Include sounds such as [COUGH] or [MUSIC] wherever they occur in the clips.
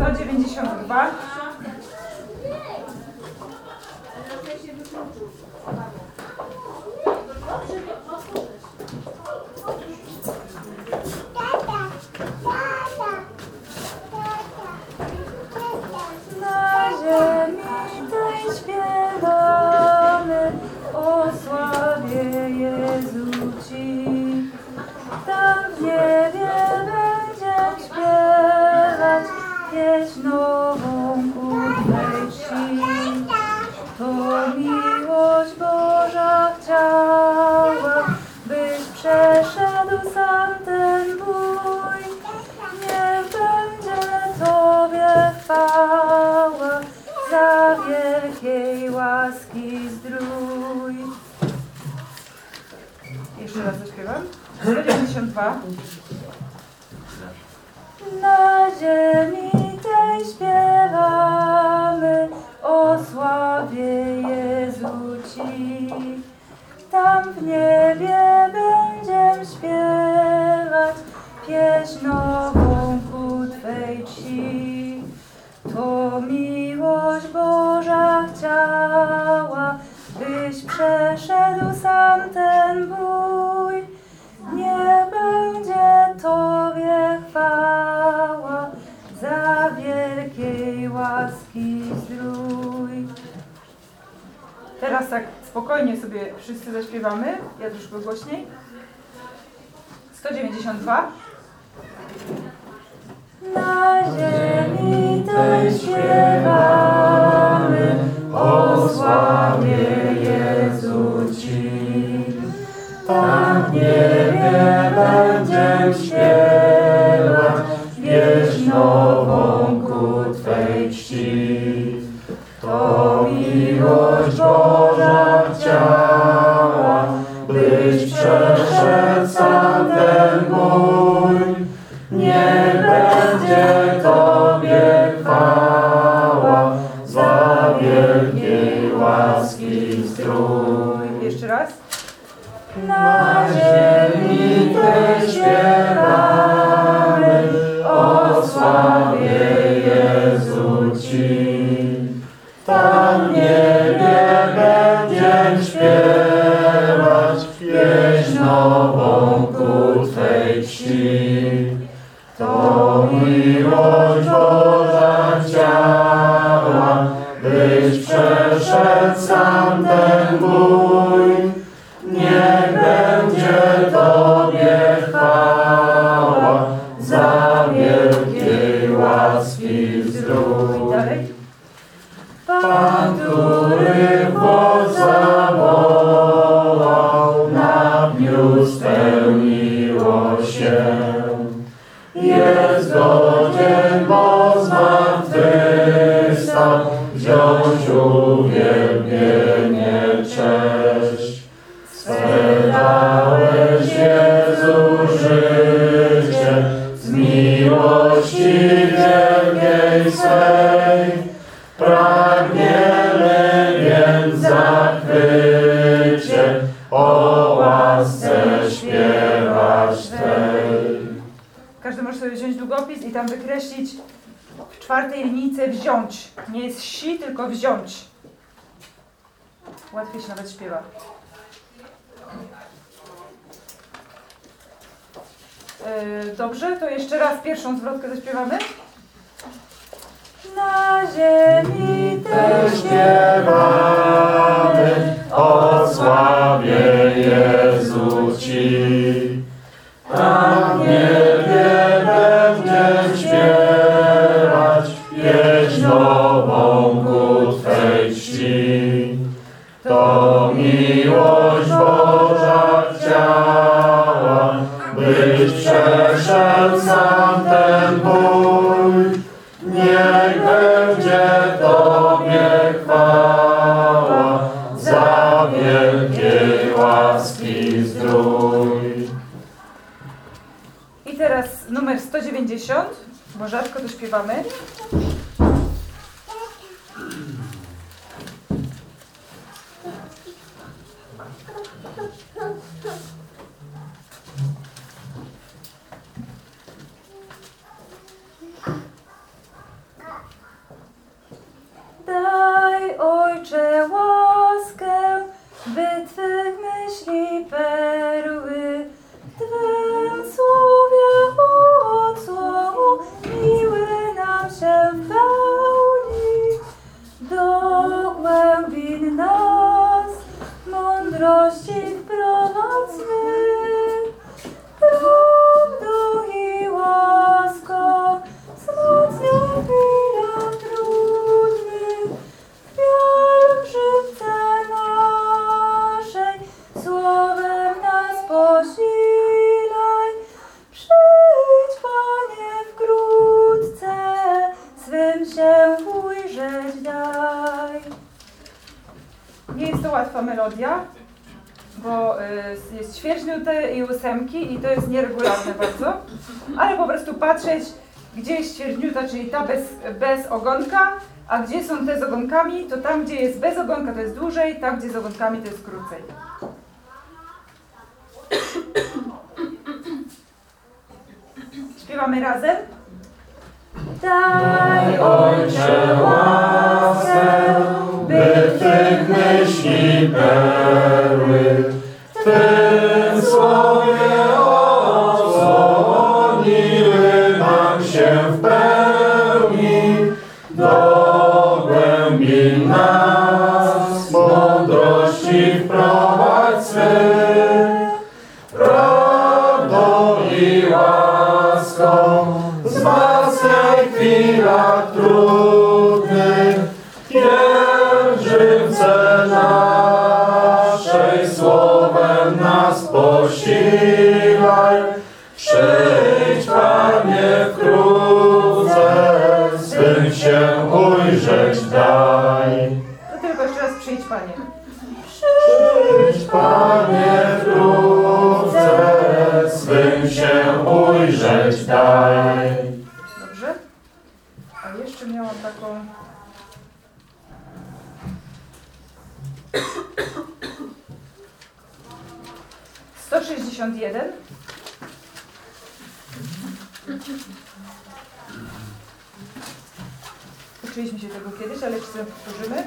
192. Na ziemi tej śpiewamy o sławie Jezu Ci. Tam w niebie będziem śpiewać pieśń nową ku Twej czci. To miłość Boża chciała, byś przeszedł sam ten bój. Tak spokojnie sobie wszyscy zaśpiewamy. Ja troszkę głośniej. 192. Na ziemi tej śpiewamy o sławie Jezu Ci. Tam w niebie będziemy śpiewać pieśń nową ku Twej czci. To miłość ten zdrój. Dalej. Pragniemy więc zachwycie o łasce śpiewać Tej. Każdy może sobie wziąć długopis i tam wykreślić w czwartej linijce wziąć. Nie jest si, tylko wziąć. Łatwiej się nawet śpiewa. Yy, Dobrze, to jeszcze raz pierwszą zwrotkę zaśpiewamy. Na ziemi tej śpiewamy 50, bo rzadko to śpiewamy. Melodia, bo y, jest ćwierćnuty i ósemki i to jest nieregularne bardzo, ale po prostu patrzeć, gdzie jest ćwierćnuta, czyli ta bez, bez ogonka, a gdzie są te z ogonkami, to tam, gdzie jest bez ogonka, to jest dłużej, tam, gdzie z ogonkami, to jest krócej. [COUGHS] Śpiewamy razem. Daj Ojcze łaskę, by tych myśli perły, w tym nam się w pełni do głębi nas, mądrości wprowadź kiedyś, ale jeszcze powtórzymy.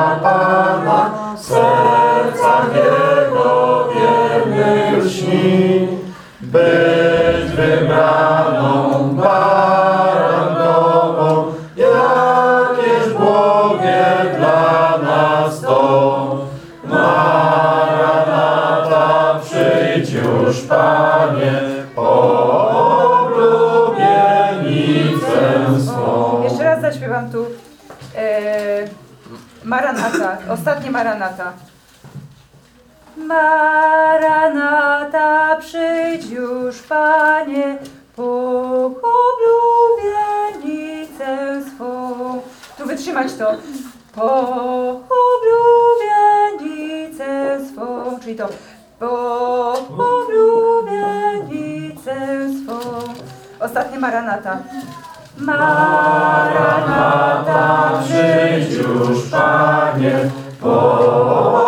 Przyjścia Pana w sercach Jego wiernych śni. Być wybraną Maranata, ostatnie Maranata. Maranata, przyjdź już, Panie, pochubienicę swą. Tu wytrzymać to. Pochubienicę swą, Czyli to. pochubienicę swą. Ostatnie Maranata. Maranata, Przyjdź już, Panie, po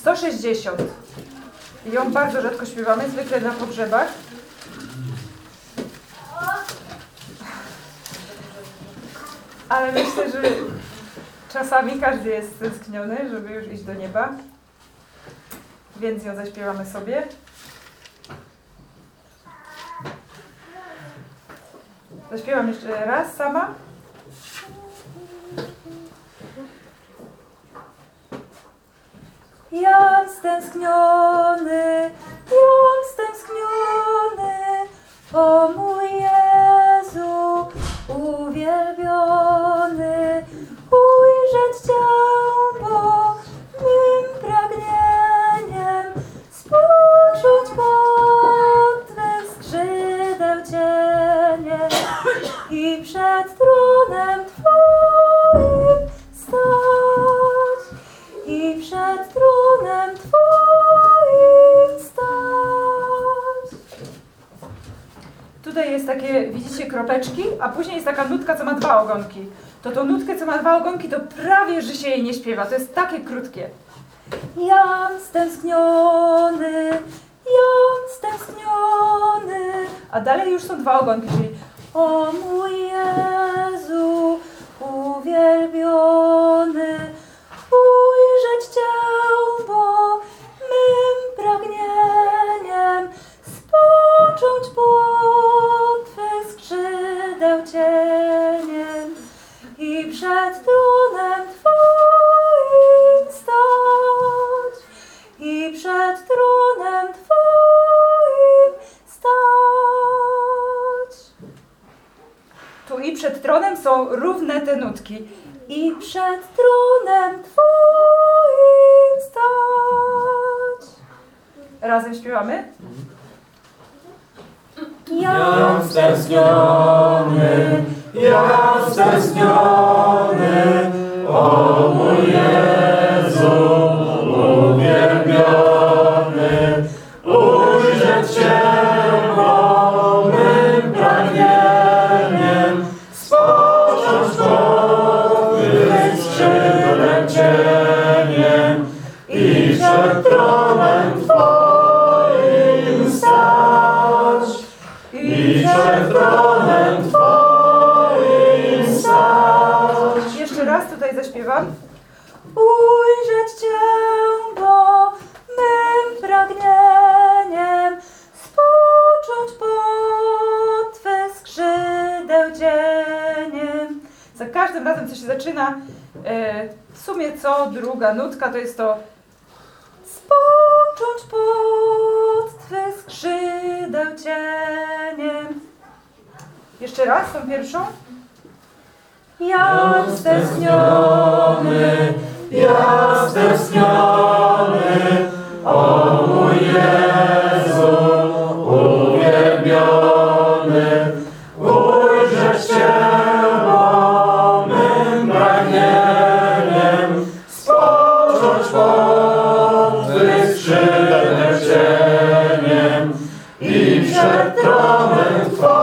160. Ją bardzo rzadko śpiewamy, zwykle na pogrzebach. Ale myślę, że czasami każdy jest stęskniony, żeby już iść do nieba. Więc ją zaśpiewamy sobie. Zaśpiewam jeszcze raz sama. Jam stęskniony, jam stęskniony, widzicie, kropeczki, a później jest taka nutka, co ma dwa ogonki. To tą nutkę, co ma dwa ogonki, to prawie, że się jej nie śpiewa. To jest takie krótkie. Jam stęskniony, jam stęskniony, A dalej już są dwa ogonki, czyli o mój Jezu, uwielbiony, równe te nutki. I przed tronem Twoim stać. Razem śpiewamy. Jam stęskniony, jam stęskniony, o mój Jezu, tronem Twoim stać. Jeszcze raz tutaj zaśpiewam. Ujrzeć Cię, bo mym pragnieniem spocząć pod Twych skrzydeł cieniem. Za każdym razem, co się zaczyna, e, w sumie co druga nutka, to jest to Spocząć pod Twych skrzydeł cieniem. Jeszcze raz, tą pierwszą. Jam stęskniony, Ja stęskniony, o mój Jezu, uwielbiony, ujrzeć Cię, mym pragnieniem, spocząć pod Twych skrzydłem cieniem i przed tronem Twoim